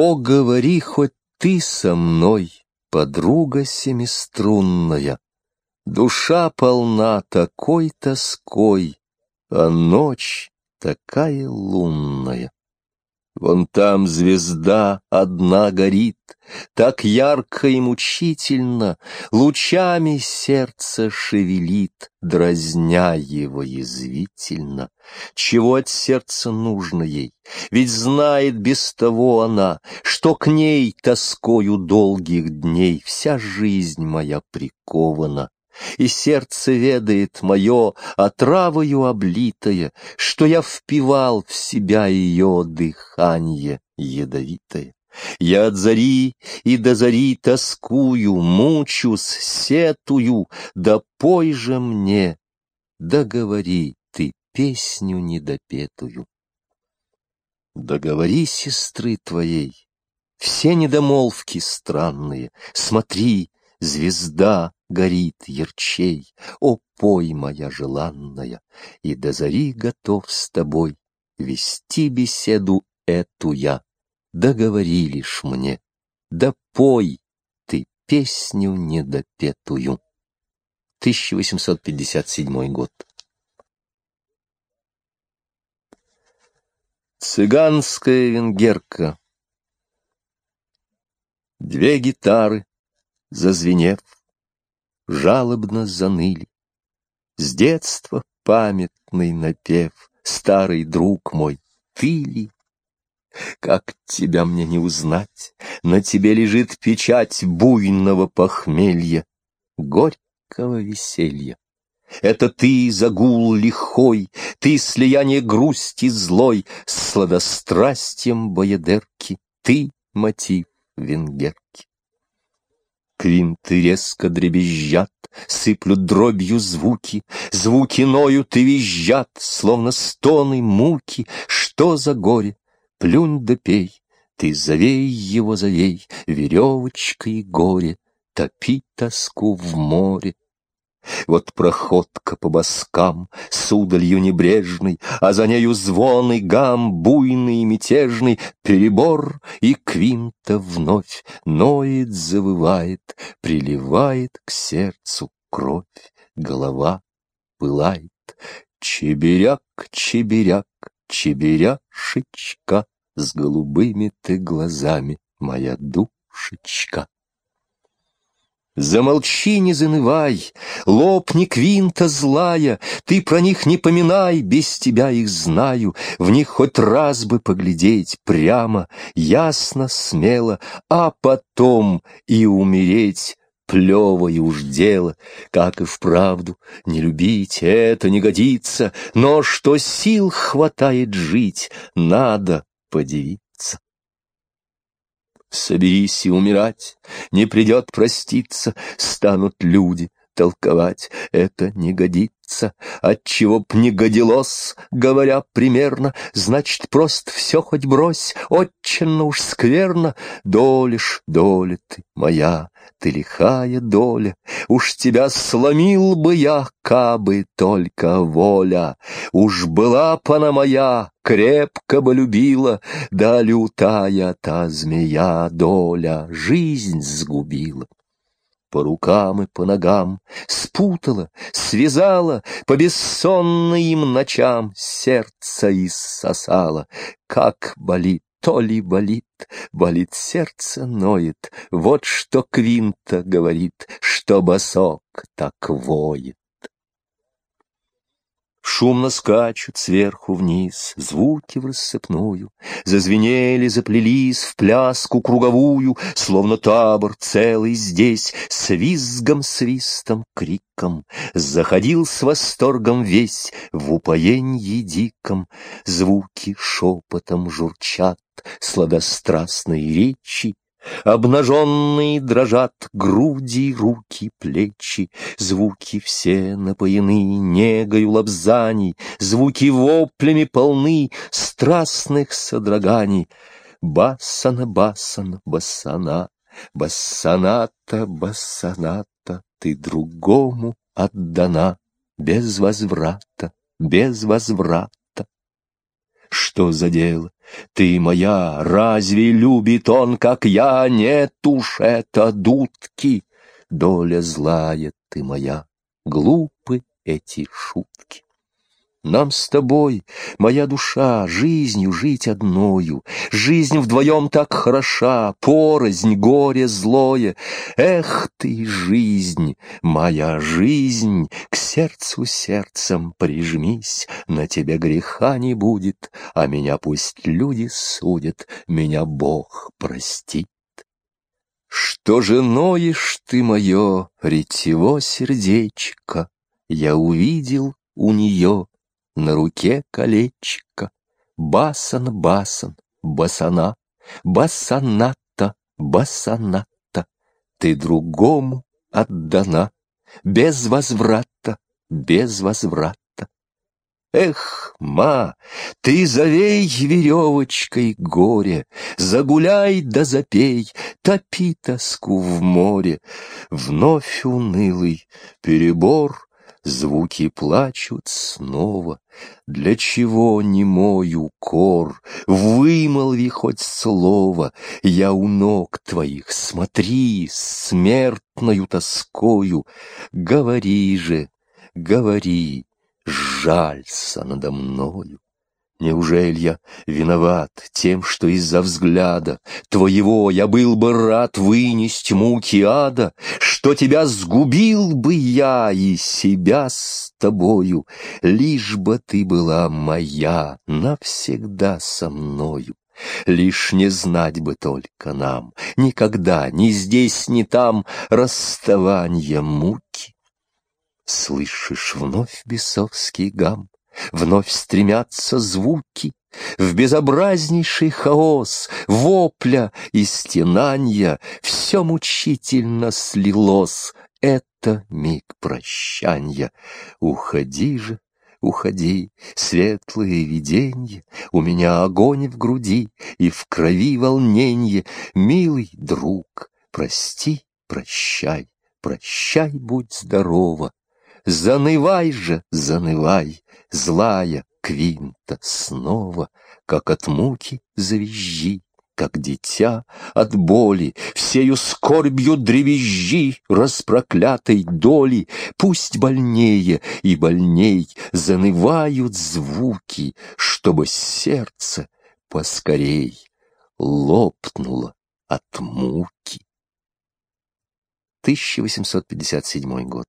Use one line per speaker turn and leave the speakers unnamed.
О, говори хоть ты со мной, подруга семиструнная, Душа полна такой тоской, а ночь такая лунная. Вон там звезда одна горит, так ярко и мучительно, Лучами сердце шевелит, дразня его язвительно. Чего от сердца нужно ей? Ведь знает без того она, Что к ней тоскою долгих дней Вся жизнь моя прикована и сердце ведает мое, отравою облитое, что я впивал в себя ее дыхание ядовитое. Я от зари и до зари тоскую, мучусь, сетую, да пой же мне, да говори ты песню недопетую. Договори сестры твоей, все недомолвки странные, смотри, звезда горит ярчей, О, пой, моя желанная, и до зари готов с тобой Вести беседу эту я, договори лишь мне, да пой ты песню недопетую. 1857 год. Цыганская венгерка Две гитары, зазвенев, жалобно заныли. С детства памятный напев, старый друг мой, ты ли? Как тебя мне не узнать? На тебе лежит печать буйного похмелья, горького веселья. Это ты, загул лихой, ты слияние грусти злой с сладострастием боедерки, ты мотив венгерки. Квинты резко дребезжат, сыплют дробью звуки, Звуки ноют и визжат, словно стоны муки. Что за горе? Плюнь да пей, ты завей его завей, Веревочкой горе, топи тоску в море. Вот проходка по боскам, с удалью небрежной, А за нею звон и гам, буйный и мятежный, Перебор и квинта вновь ноет, завывает, Приливает к сердцу кровь, голова пылает. Чеберяк, чеберяк, чеберяшечка, С голубыми ты глазами, моя душечка. Замолчи, не занывай, лопни квинта злая, Ты про них не поминай, без тебя их знаю, В них хоть раз бы поглядеть прямо, ясно, смело, А потом и умереть плевое уж дело, как и вправду не любить, это не годится, но что сил хватает жить, надо подивиться. Соберись и умирать, не придет проститься, станут люди толковать, это не годится. Отчего б не годилось, говоря примерно, значит, просто все хоть брось, очень уж скверно. Долишь, доля ты моя, ты лихая доля, уж тебя сломил бы я, кабы только воля. Уж была б она моя, крепко бы любила, да лютая та змея доля жизнь сгубила по рукам и по ногам, спутала, связала, по бессонным ночам сердце иссосала. Как болит, то ли болит, болит сердце, ноет, вот что Квинта говорит, что босок так воет. Шумно скачут сверху вниз звуки в рассыпную, Зазвенели, заплелись в пляску круговую, Словно табор целый здесь, с визгом, свистом, криком. Заходил с восторгом весь в упоенье диком, Звуки шепотом журчат, сладострастной речи, Обнаженные дрожат груди, руки, плечи, Звуки все напоены негою лобзаний, Звуки воплями полны страстных содроганий. Басана, басана, басана, басаната, басаната, Ты другому отдана, без возврата, без возврата. Что что за дело? Ты моя, разве любит он, как я? Нет уж, это дудки. Доля злая ты моя, глупы эти шутки. Нам с тобой, моя душа, жизнью жить одною, Жизнь вдвоем так хороша, порознь, горе злое. Эх ты, жизнь, моя жизнь, К сердцу сердцем прижмись, На тебе греха не будет, А меня пусть люди судят, Меня Бог простит. Что же ноешь ты мое, ретево сердечко, Я увидел у нее на руке колечко. Басан, басан, басана, басаната, басаната. Ты другому отдана, без возврата, без возврата. Эх, ма, ты завей веревочкой горе, Загуляй да запей, топи тоску в море. Вновь унылый перебор Звуки плачут снова. Для чего не мой укор? Вымолви хоть слово. Я у ног твоих, смотри, смертною тоскою. Говори же, говори, жалься надо мною. Неужели я виноват тем, что из-за взгляда Твоего я был бы рад вынести муки ада, Что тебя сгубил бы я и себя с тобою, Лишь бы ты была моя навсегда со мною. Лишь не знать бы только нам, Никогда, ни здесь, ни там, Расставания муки. Слышишь вновь бесовский гам? Вновь стремятся звуки в безобразнейший хаос, Вопля и стенанья, все мучительно слилось. Это миг прощанья. Уходи же, уходи, светлые виденье, У меня огонь в груди и в крови волненье. Милый друг, прости, прощай, прощай, будь здорова. Занывай же, занывай, злая Квинта снова, как от муки завизжи, как дитя от боли, всею скорбью древезжи распроклятой доли, пусть больнее и больней занывают звуки, чтобы сердце поскорей лопнуло от муки. 1857 год.